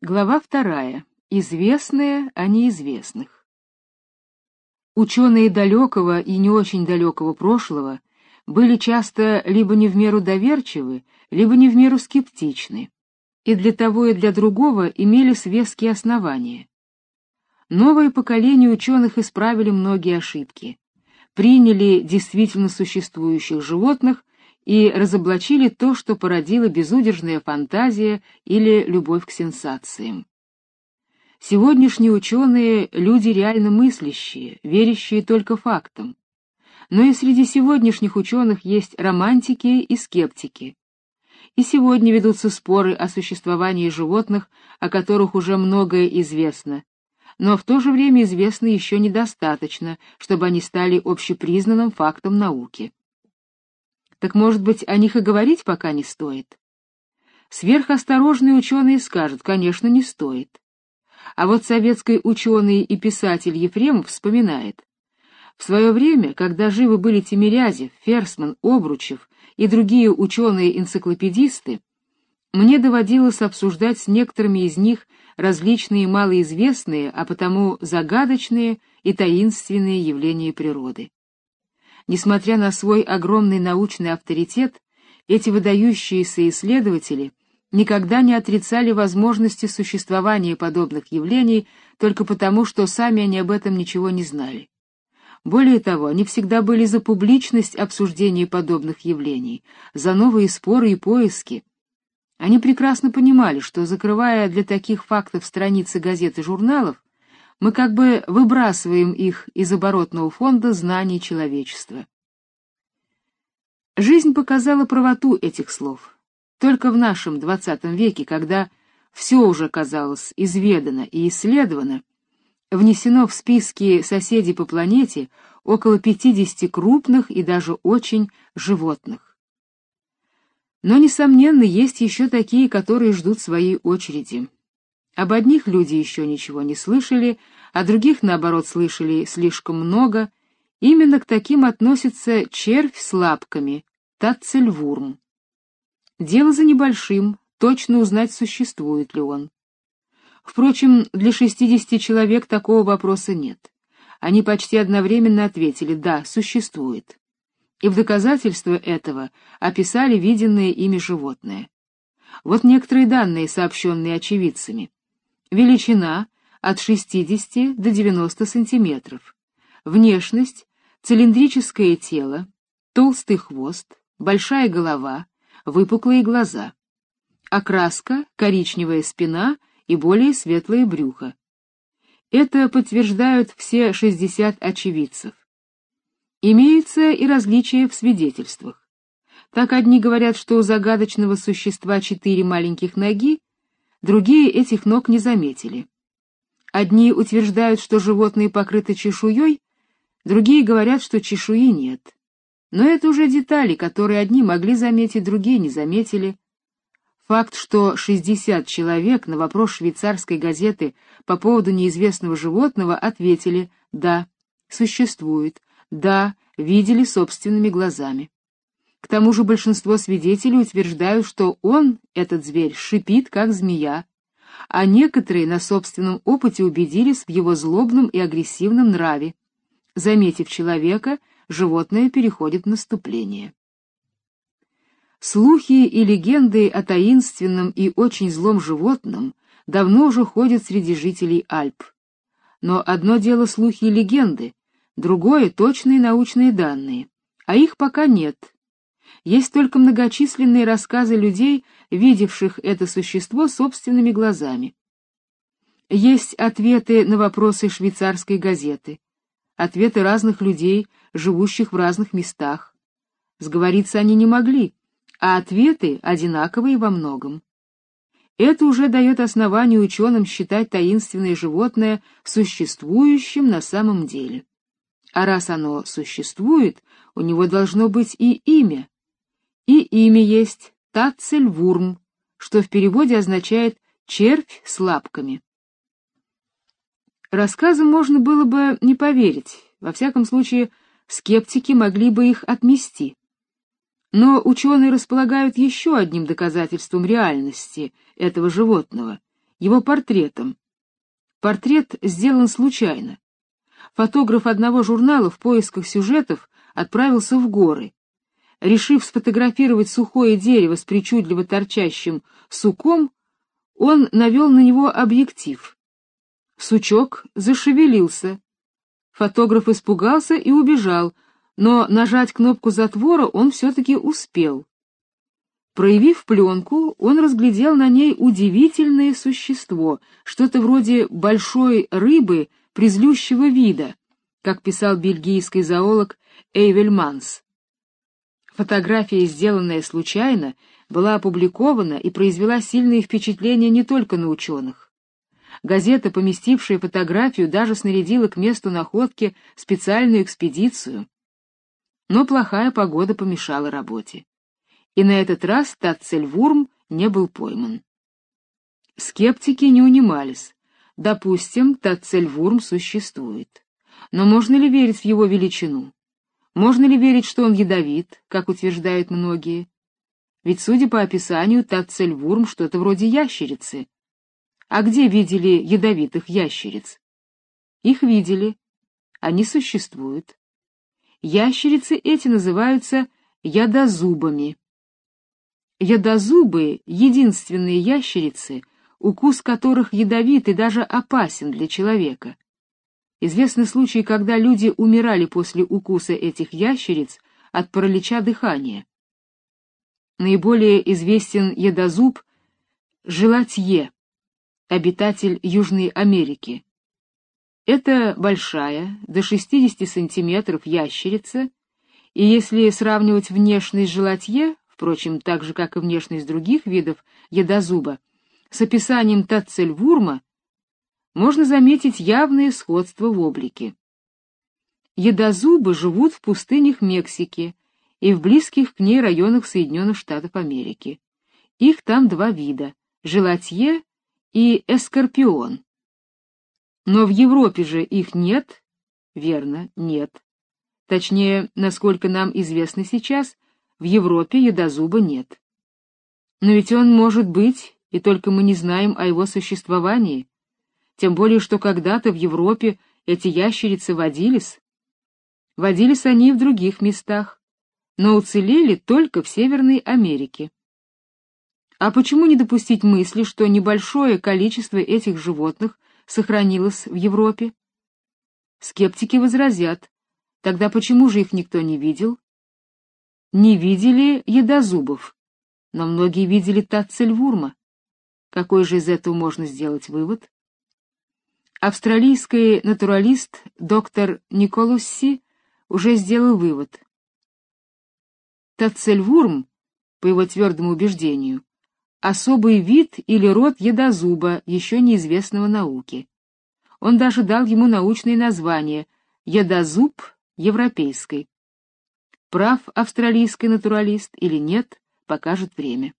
Глава вторая. Известные о неизвестных. Ученые далекого и не очень далекого прошлого были часто либо не в меру доверчивы, либо не в меру скептичны, и для того и для другого имели свеские основания. Новое поколение ученых исправили многие ошибки, приняли действительно существующих животных и разоблачили то, что породила безудержная фантазия или любовь к сенсациям. Сегодняшние ученые — люди реально мыслящие, верящие только фактам. Но и среди сегодняшних ученых есть романтики и скептики. И сегодня ведутся споры о существовании животных, о которых уже многое известно, но в то же время известно еще недостаточно, чтобы они стали общепризнанным фактом науки. Так, может быть, о них и говорить пока не стоит? Сверхосторожные ученые скажут, конечно, не стоит. А вот советский ученый и писатель Ефремов вспоминает. В свое время, когда живы были Тимирязев, Ферсман, Обручев и другие ученые-энциклопедисты, мне доводилось обсуждать с некоторыми из них различные малоизвестные, а потому загадочные и таинственные явления природы. Несмотря на свой огромный научный авторитет, эти выдающиеся исследователи никогда не отрицали возможности существования подобных явлений только потому, что сами они об этом ничего не знали. Более того, они всегда были за публичность обсуждения подобных явлений, за новые споры и поиски. Они прекрасно понимали, что, закрывая для таких фактов страницы газет и журналов, мы как бы выбрасываем их из оборотного фонда знаний человечества. Жизнь показала правоту этих слов. Только в нашем XX веке, когда все уже казалось изведано и исследовано, внесено в списки соседей по планете около 50 крупных и даже очень животных. Но, несомненно, есть еще такие, которые ждут своей очереди. Об одних люди еще ничего не слышали, а других, наоборот, слышали слишком много. Именно к таким относится червь с лапками, тацельвурм. Дело за небольшим, точно узнать, существует ли он. Впрочем, для 60 человек такого вопроса нет. Они почти одновременно ответили «да, существует». И в доказательство этого описали виденное ими животное. Вот некоторые данные, сообщенные очевидцами. Величина от 60 до 90 сантиметров. Внешность цилиндрическое тело, толстый хвост, большая голова, выпуклые глаза. Окраска коричневая спина и более светлое брюхо. Это подтверждают все 60 очевидцев. Имеются и различия в свидетельствах. Так одни говорят, что у загадочного существа четыре маленьких ноги, другие этих ног не заметили. Одни утверждают, что животные покрыты чешуей, другие говорят, что чешуи нет. Но это уже детали, которые одни могли заметить, другие не заметили. Факт, что 60 человек на вопрос швейцарской газеты по поводу неизвестного животного ответили «да, существует», «да, видели собственными глазами». К тому же большинство свидетелей утверждают, что он, этот зверь, шипит, как змея, а некоторые на собственном опыте убедились в его злобном и агрессивном нраве. Заметив человека, животное переходит в наступление. Слухи и легенды о таинственном и очень злом животном давно уже ходят среди жителей Альп. Но одно дело слухи и легенды, другое — точные научные данные, а их пока нет, есть только многочисленные рассказы людей, видевших это существо собственными глазами. Есть ответы на вопросы швейцарской газеты, ответы разных людей, живущих в разных местах. Сговориться они не могли, а ответы одинаковые во многом. Это уже дает основание ученым считать таинственное животное существующим на самом деле. А раз оно существует, у него должно быть и имя, и имя есть Тацельвурм, что в переводе означает «червь с лапками». Рассказам можно было бы не поверить, во всяком случае скептики могли бы их отмести. Но ученые располагают еще одним доказательством реальности этого животного, его портретом. Портрет сделан случайно. Фотограф одного журнала в поисках сюжетов отправился в горы. Решив сфотографировать сухое дерево с причудливо торчащим суком, он навел на него объектив. Сучок зашевелился. Фотограф испугался и убежал, но нажать кнопку затвора он все-таки успел. Проявив пленку, он разглядел на ней удивительное существо, что-то вроде большой рыбы призлющего вида, как писал бельгийский зоолог Эйвель Манс. Фотография, сделанная случайно, была опубликована и произвела сильное впечатление не только на ученых. Газета, поместившая фотографию, даже снарядила к месту находки специальную экспедицию. Но плохая погода помешала работе и на этот раз Тацельвурм не был пойман. Скептики не унимались. Допустим, Тацельвурм существует. Но можно ли верить в его величину? Можно ли верить, что он ядовит, как утверждают многие? Ведь, судя по описанию, Тацельвурм что-то вроде ящерицы. А где видели ядовитых ящериц? Их видели. Они существуют. Ящерицы эти называются ядозубами. Ядозубы — единственные ящерицы, укус которых ядовит и даже опасен для человека. Известны случаи, когда люди умирали после укуса этих ящериц от паралича дыхания. Наиболее известен ядозуб желатье, обитатель Южной Америки. Это большая, до 60 сантиметров ящерица, и если сравнивать внешность желатье, впрочем, так же, как и внешность других видов ядозуба, с описанием тацельвурма, можно заметить явное сходство в облике. Ядозубы живут в пустынях Мексики и в близких к ней районах Соединенных Штатов Америки. Их там два вида — желатье и эскорпион. Но в Европе же их нет? Верно, нет. Точнее, насколько нам известно сейчас, в Европе едозуба нет. Но ведь он может быть, и только мы не знаем о его существовании. Тем более, что когда-то в Европе эти ящерицы водились. Водились они и в других местах, но уцелели только в Северной Америке. А почему не допустить мысли, что небольшое количество этих животных сохранилось в Европе? Скептики возразят, тогда почему же их никто не видел? не видели едозубов, но многие видели тацельвурма. Какой же из этого можно сделать вывод? Австралийский натуралист доктор Николусси уже сделал вывод. Тацельвурм, по его твердому убеждению, особый вид или род едозуба, еще неизвестного науке. Он даже дал ему научное название едозуб европейской. Прав австралийский натуралист или нет, покажет время.